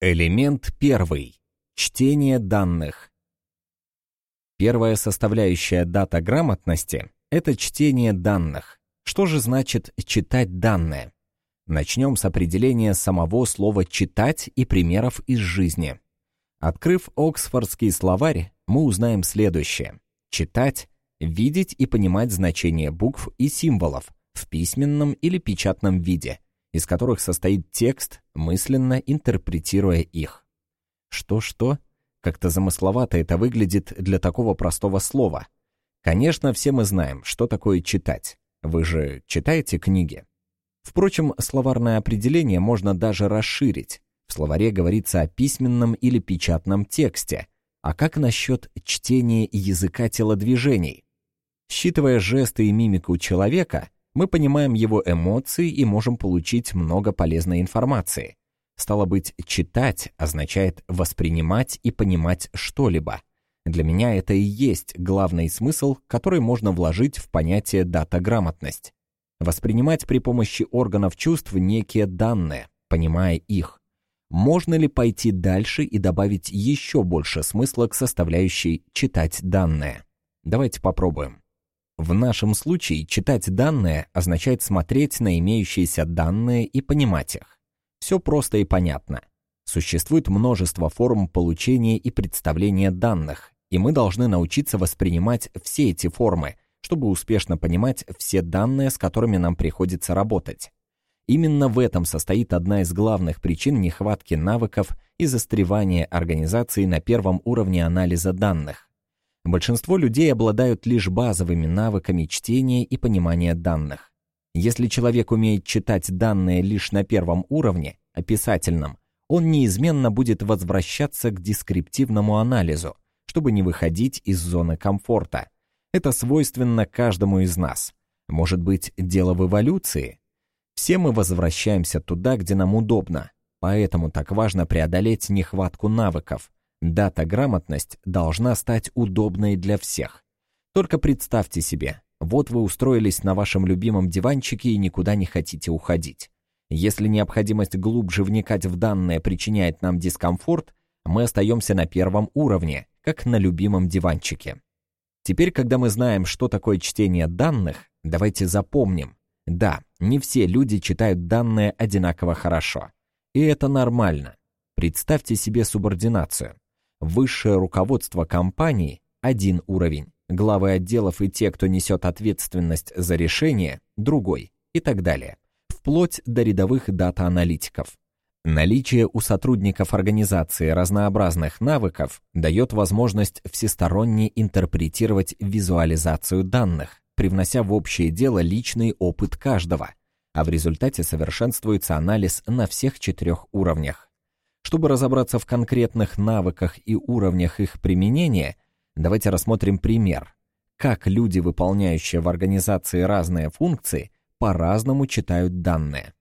Элемент первый. Чтение данных. Первая составляющая дата грамотности – это чтение данных. Что же значит читать данные? Начнем с определения самого слова «читать» и примеров из жизни. Открыв Оксфордский словарь, мы узнаем следующее. Читать – видеть и понимать значение букв и символов в письменном или печатном виде, из которых состоит текст, мысленно интерпретируя их. Что-что? Как-то замысловато это выглядит для такого простого слова. Конечно, все мы знаем, что такое читать. Вы же читаете книги? Впрочем, словарное определение можно даже расширить. В словаре говорится о письменном или печатном тексте. А как насчет чтения языка телодвижений? Считывая жесты и мимику человека, мы понимаем его эмоции и можем получить много полезной информации. Стало быть, читать означает воспринимать и понимать что-либо. Для меня это и есть главный смысл, который можно вложить в понятие дата-грамотность. Воспринимать при помощи органов чувств некие данные, понимая их. Можно ли пойти дальше и добавить еще больше смысла к составляющей «читать данные»? Давайте попробуем. В нашем случае читать данные означает смотреть на имеющиеся данные и понимать их. Все просто и понятно. Существует множество форм получения и представления данных, и мы должны научиться воспринимать все эти формы, чтобы успешно понимать все данные, с которыми нам приходится работать. Именно в этом состоит одна из главных причин нехватки навыков и застревания организации на первом уровне анализа данных. Большинство людей обладают лишь базовыми навыками чтения и понимания данных. Если человек умеет читать данные лишь на первом уровне, описательном, он неизменно будет возвращаться к дескриптивному анализу, чтобы не выходить из зоны комфорта. Это свойственно каждому из нас. Может быть, дело в эволюции? Все мы возвращаемся туда, где нам удобно, поэтому так важно преодолеть нехватку навыков. Дата-грамотность должна стать удобной для всех. Только представьте себе, вот вы устроились на вашем любимом диванчике и никуда не хотите уходить. Если необходимость глубже вникать в данные причиняет нам дискомфорт, мы остаемся на первом уровне, как на любимом диванчике. Теперь, когда мы знаем, что такое чтение данных, давайте запомним. Да, не все люди читают данные одинаково хорошо. И это нормально. Представьте себе субординацию. Высшее руководство компании – один уровень, главы отделов и те, кто несет ответственность за решение, другой и так далее, вплоть до рядовых дата-аналитиков. Наличие у сотрудников организации разнообразных навыков дает возможность всесторонне интерпретировать визуализацию данных, привнося в общее дело личный опыт каждого, а в результате совершенствуется анализ на всех четырех уровнях. Чтобы разобраться в конкретных навыках и уровнях их применения – Давайте рассмотрим пример. Как люди, выполняющие в организации разные функции, по-разному читают данные.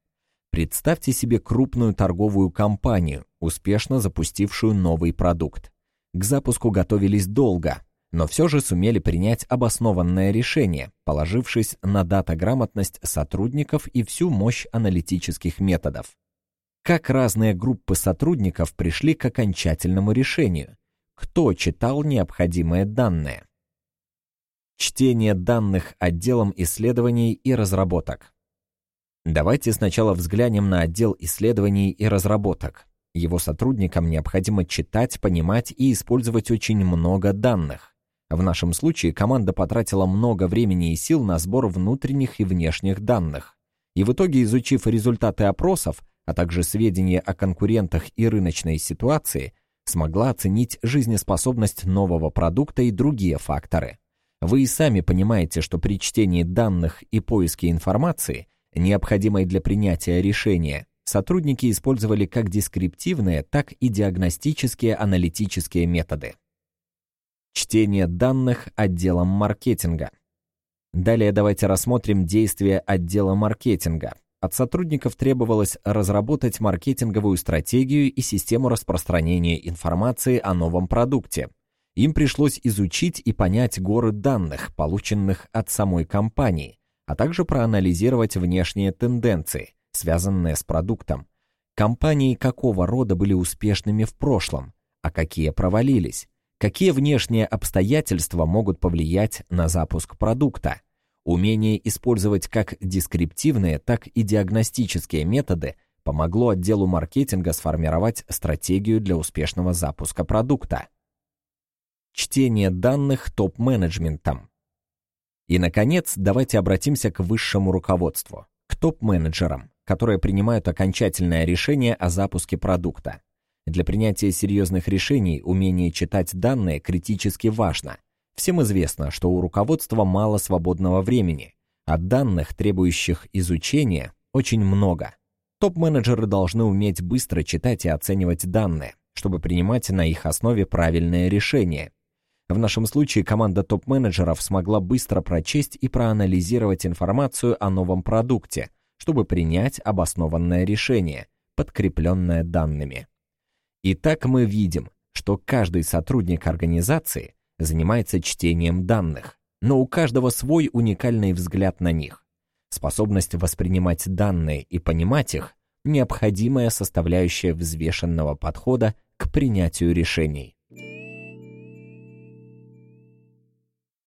Представьте себе крупную торговую компанию, успешно запустившую новый продукт. К запуску готовились долго, но все же сумели принять обоснованное решение, положившись на датаграмотность сотрудников и всю мощь аналитических методов. Как разные группы сотрудников пришли к окончательному решению, кто читал необходимые данные. Чтение данных отделом исследований и разработок. Давайте сначала взглянем на отдел исследований и разработок. Его сотрудникам необходимо читать, понимать и использовать очень много данных. В нашем случае команда потратила много времени и сил на сбор внутренних и внешних данных. И в итоге, изучив результаты опросов, а также сведения о конкурентах и рыночной ситуации, смогла оценить жизнеспособность нового продукта и другие факторы. Вы и сами понимаете, что при чтении данных и поиске информации, необходимой для принятия решения, сотрудники использовали как дескриптивные, так и диагностические аналитические методы. Чтение данных отделом маркетинга. Далее давайте рассмотрим действия отдела маркетинга, от сотрудников требовалось разработать маркетинговую стратегию и систему распространения информации о новом продукте. Им пришлось изучить и понять горы данных, полученных от самой компании, а также проанализировать внешние тенденции, связанные с продуктом. Компании какого рода были успешными в прошлом, а какие провалились? Какие внешние обстоятельства могут повлиять на запуск продукта? Умение использовать как дескриптивные, так и диагностические методы помогло отделу маркетинга сформировать стратегию для успешного запуска продукта. Чтение данных топ-менеджментом. И, наконец, давайте обратимся к высшему руководству, к топ-менеджерам, которые принимают окончательное решение о запуске продукта. Для принятия серьезных решений умение читать данные критически важно. Всем известно, что у руководства мало свободного времени, а данных, требующих изучения, очень много. Топ-менеджеры должны уметь быстро читать и оценивать данные, чтобы принимать на их основе правильные решения. В нашем случае команда топ-менеджеров смогла быстро прочесть и проанализировать информацию о новом продукте, чтобы принять обоснованное решение, подкрепленное данными. Итак, мы видим, что каждый сотрудник организации занимается чтением данных, но у каждого свой уникальный взгляд на них. Способность воспринимать данные и понимать их – необходимая составляющая взвешенного подхода к принятию решений.